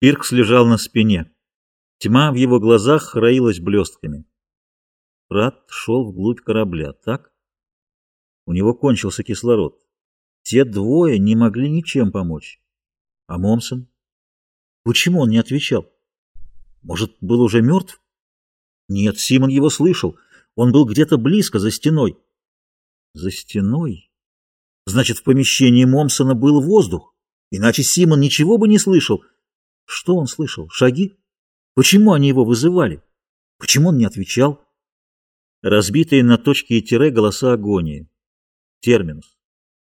Пиркс лежал на спине. Тьма в его глазах роилась блестками. Прат шел вглубь корабля, так? У него кончился кислород. Те двое не могли ничем помочь. А Момсон? Почему он не отвечал? Может, был уже мертв? Нет, Симон его слышал. Он был где-то близко, за стеной. За стеной? Значит, в помещении Момсона был воздух. Иначе Симон ничего бы не слышал. Что он слышал? Шаги? Почему они его вызывали? Почему он не отвечал? Разбитые на точки и тире голоса агонии. Терминус.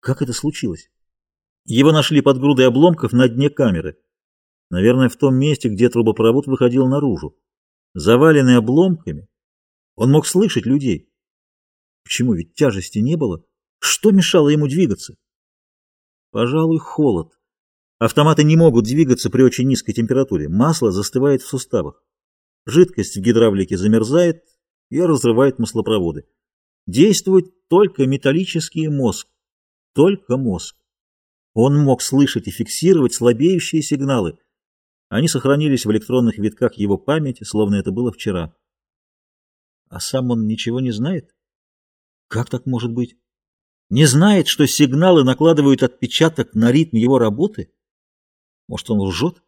Как это случилось? Его нашли под грудой обломков на дне камеры. Наверное, в том месте, где трубопровод выходил наружу. Заваленный обломками, он мог слышать людей. Почему? Ведь тяжести не было. Что мешало ему двигаться? Пожалуй, холод. Автоматы не могут двигаться при очень низкой температуре. Масло застывает в суставах. Жидкость в гидравлике замерзает и разрывает маслопроводы. Действует только металлический мозг. Только мозг. Он мог слышать и фиксировать слабеющие сигналы. Они сохранились в электронных витках его памяти, словно это было вчера. А сам он ничего не знает? Как так может быть? Не знает, что сигналы накладывают отпечаток на ритм его работы? Может, он лжет?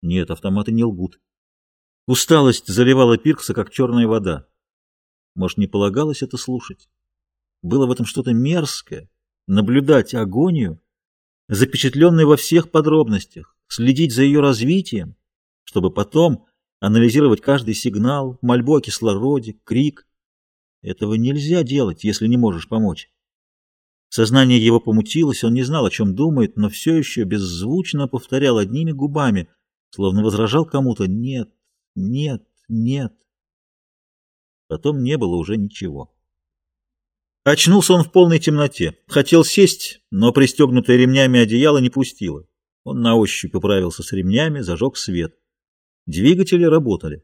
Нет, автоматы не лгут. Усталость заливала Пиркса, как черная вода. Может, не полагалось это слушать? Было в этом что-то мерзкое. Наблюдать агонию, запечатленную во всех подробностях, следить за ее развитием, чтобы потом анализировать каждый сигнал, мольбу о кислороде, крик. Этого нельзя делать, если не можешь помочь. Сознание его помутилось, он не знал, о чем думает, но все еще беззвучно повторял одними губами, словно возражал кому-то «нет, нет, нет». Потом не было уже ничего. Очнулся он в полной темноте. Хотел сесть, но пристегнутое ремнями одеяло не пустило. Он на ощупь управился с ремнями, зажег свет. Двигатели работали.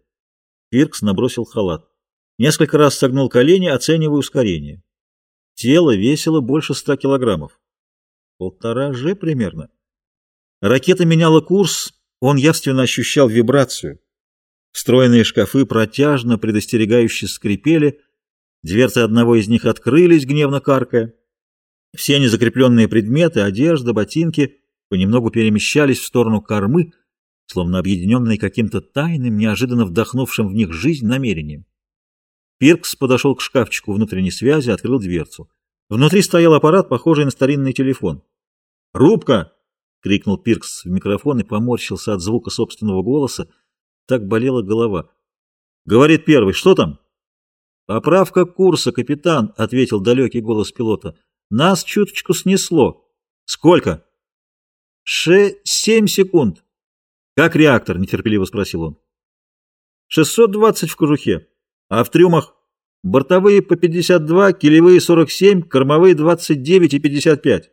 Пиркс набросил халат. Несколько раз согнул колени, оценивая ускорение. Тело весило больше ста килограммов. Полтора же примерно. Ракета меняла курс, он явственно ощущал вибрацию. Встроенные шкафы протяжно, предостерегающе скрипели, дверцы одного из них открылись, гневно каркая. Все незакрепленные предметы, одежда, ботинки понемногу перемещались в сторону кормы, словно объединенные каким-то тайным, неожиданно вдохнувшим в них жизнь намерением. Пиркс подошел к шкафчику внутренней связи, открыл дверцу. Внутри стоял аппарат, похожий на старинный телефон. «Рубка!» — крикнул Пиркс в микрофон и поморщился от звука собственного голоса. Так болела голова. «Говорит первый, что там?» «Поправка курса, капитан», — ответил далекий голос пилота. «Нас чуточку снесло». «Сколько?» «Ше... семь секунд». «Как реактор?» — нетерпеливо спросил он. «Шестьсот двадцать в кожухе». А в трюмах бортовые по 52, килевые 47, кормовые 29 и 55.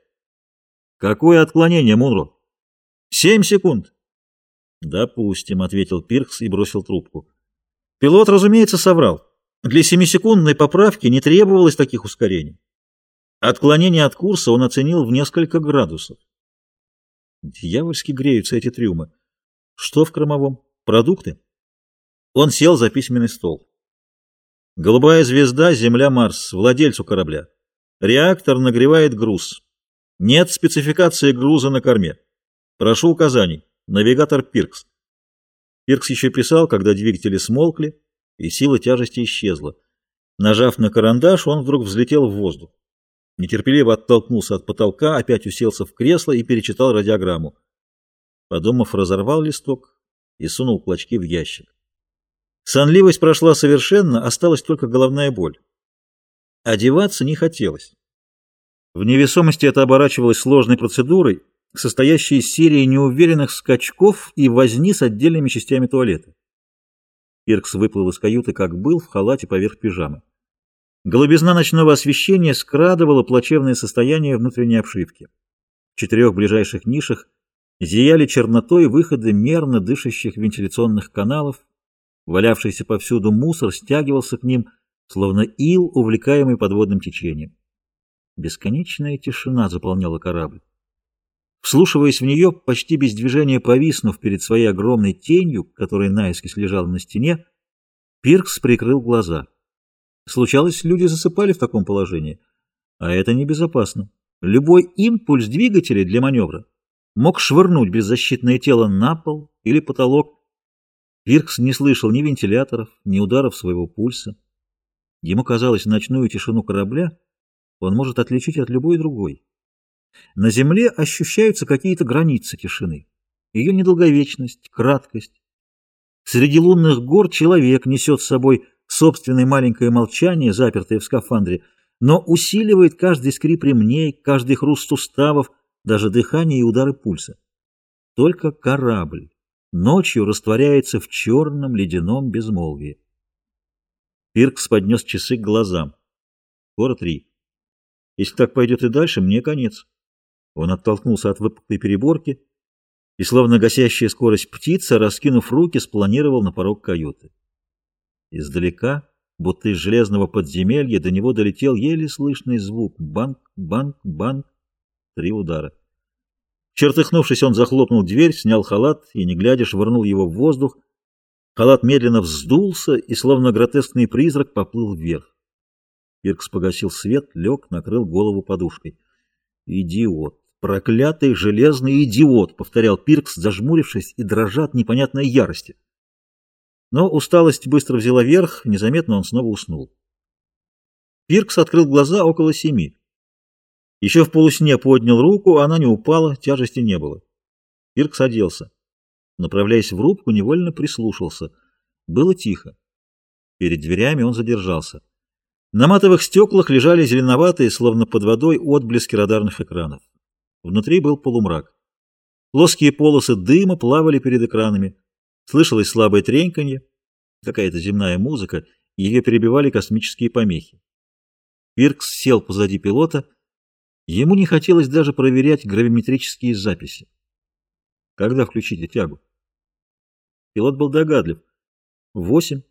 Какое отклонение, Мунро? Семь секунд. Допустим, ответил Пиркс и бросил трубку. Пилот, разумеется, соврал. Для семисекундной поправки не требовалось таких ускорений. Отклонение от курса он оценил в несколько градусов. Дьявольски греются эти трюмы. Что в кормовом? Продукты? Он сел за письменный стол. Голубая звезда, Земля, Марс, владельцу корабля. Реактор нагревает груз. Нет спецификации груза на корме. Прошу указаний. Навигатор Пиркс. Пиркс еще писал, когда двигатели смолкли, и сила тяжести исчезла. Нажав на карандаш, он вдруг взлетел в воздух. Нетерпеливо оттолкнулся от потолка, опять уселся в кресло и перечитал радиограмму. Подумав, разорвал листок и сунул клочки в ящик. Сонливость прошла совершенно, осталась только головная боль. Одеваться не хотелось. В невесомости это оборачивалось сложной процедурой, состоящей из серии неуверенных скачков и возни с отдельными частями туалета. Пиркс выплыл из каюты, как был, в халате поверх пижамы. Голубизна ночного освещения скрадывала плачевное состояние внутренней обшивки. В четырех ближайших нишах зияли чернотой выходы мерно дышащих вентиляционных каналов, Валявшийся повсюду мусор стягивался к ним, словно ил, увлекаемый подводным течением. Бесконечная тишина заполняла корабль. Вслушиваясь в нее, почти без движения повиснув перед своей огромной тенью, которая наискось лежала на стене, Пиркс прикрыл глаза. Случалось, люди засыпали в таком положении, а это небезопасно. Любой импульс двигателя для маневра мог швырнуть беззащитное тело на пол или потолок. Пиркс не слышал ни вентиляторов, ни ударов своего пульса. Ему казалось, ночную тишину корабля он может отличить от любой другой. На Земле ощущаются какие-то границы тишины, ее недолговечность, краткость. Среди лунных гор человек несет с собой собственное маленькое молчание, запертое в скафандре, но усиливает каждый скрип ремней, каждый хруст суставов, даже дыхание и удары пульса. Только корабль ночью растворяется в черном ледяном безмолвии. Пиркс поднес часы к глазам. Скоро три. Если так пойдет и дальше, мне конец. Он оттолкнулся от выпуклой переборки и, словно гасящая скорость птица, раскинув руки, спланировал на порог каюты. Издалека, будто из железного подземелья, до него долетел еле слышный звук. Банк, банк, банк. Три удара. Чертыхнувшись, он захлопнул дверь, снял халат и, не глядя, швырнул его в воздух. Халат медленно вздулся и, словно гротескный призрак, поплыл вверх. Пиркс погасил свет, лег, накрыл голову подушкой. «Идиот! Проклятый железный идиот!» — повторял Пиркс, зажмурившись и дрожа от непонятной ярости. Но усталость быстро взяла верх, незаметно он снова уснул. Пиркс открыл глаза около семи. Еще в полусне поднял руку, она не упала, тяжести не было. Пиркс оделся. Направляясь в рубку, невольно прислушался. Было тихо. Перед дверями он задержался. На матовых стеклах лежали зеленоватые, словно под водой, отблески радарных экранов. Внутри был полумрак. Плоские полосы дыма плавали перед экранами. Слышалось слабое треньканье, какая-то земная музыка, ее перебивали космические помехи. Пиркс сел позади пилота. Ему не хотелось даже проверять гравиметрические записи. Когда включите тягу? Пилот был догадлив. Восемь.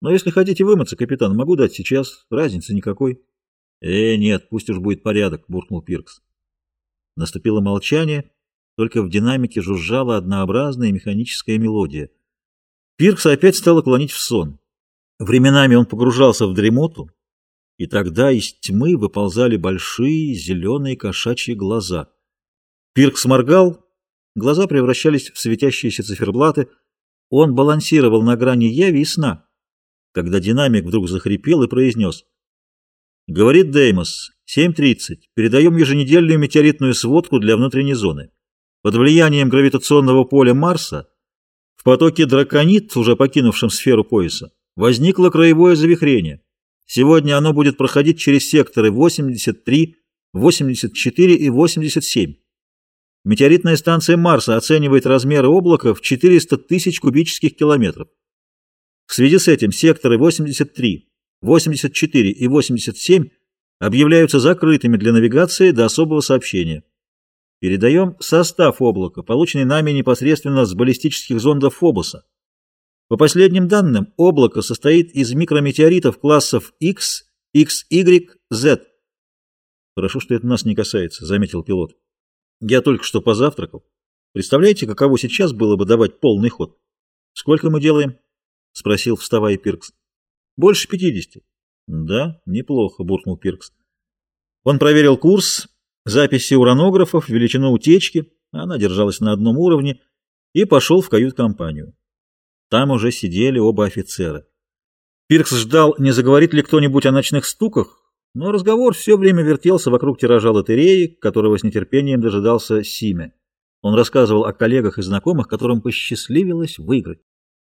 Но если хотите вымыться, капитан, могу дать сейчас. Разницы никакой. Э, нет, пусть уж будет порядок, буркнул Пиркс. Наступило молчание, только в динамике жужжала однообразная механическая мелодия. Пиркс опять стал клонить в сон. Временами он погружался в дремоту, и тогда из тьмы выползали большие зеленые кошачьи глаза. Пиркс моргал, глаза превращались в светящиеся циферблаты, он балансировал на грани яви и сна когда динамик вдруг захрипел и произнес. «Говорит Деймос, 7.30. Передаем еженедельную метеоритную сводку для внутренней зоны. Под влиянием гравитационного поля Марса в потоке драконит, уже покинувшем сферу пояса, возникло краевое завихрение. Сегодня оно будет проходить через секторы 83, 84 и 87. Метеоритная станция Марса оценивает размеры облака в 400 тысяч кубических километров. В связи с этим секторы 83, 84 и 87 объявляются закрытыми для навигации до особого сообщения. Передаем состав облака, полученный нами непосредственно с баллистических зондов Фобоса. По последним данным, облако состоит из микрометеоритов классов X, XY, Z. Хорошо, что это нас не касается, заметил пилот. Я только что позавтракал. Представляете, каково сейчас было бы давать полный ход? Сколько мы делаем? — спросил, вставая Пиркс. — Больше пятидесяти. — Да, неплохо, — буркнул Пиркс. Он проверил курс, записи уранографов, величину утечки, она держалась на одном уровне, и пошел в кают-компанию. Там уже сидели оба офицера. Пиркс ждал, не заговорит ли кто-нибудь о ночных стуках, но разговор все время вертелся вокруг тиража лотереи, которого с нетерпением дожидался Симе. Он рассказывал о коллегах и знакомых, которым посчастливилось выиграть.